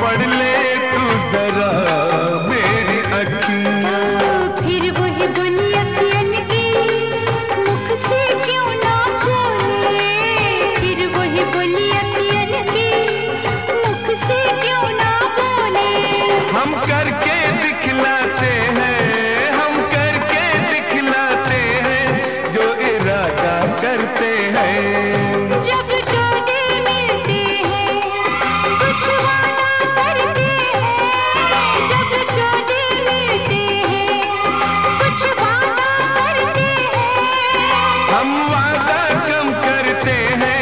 पढ़ ले तू जरा मेरी अखियाँ। फिर वही बुनी अखियन की मुख से क्यों ना बोले फिर वही बुनी अखियन की मुख से क्यों ना बोले? हम करके हम वादा कम करते हैं।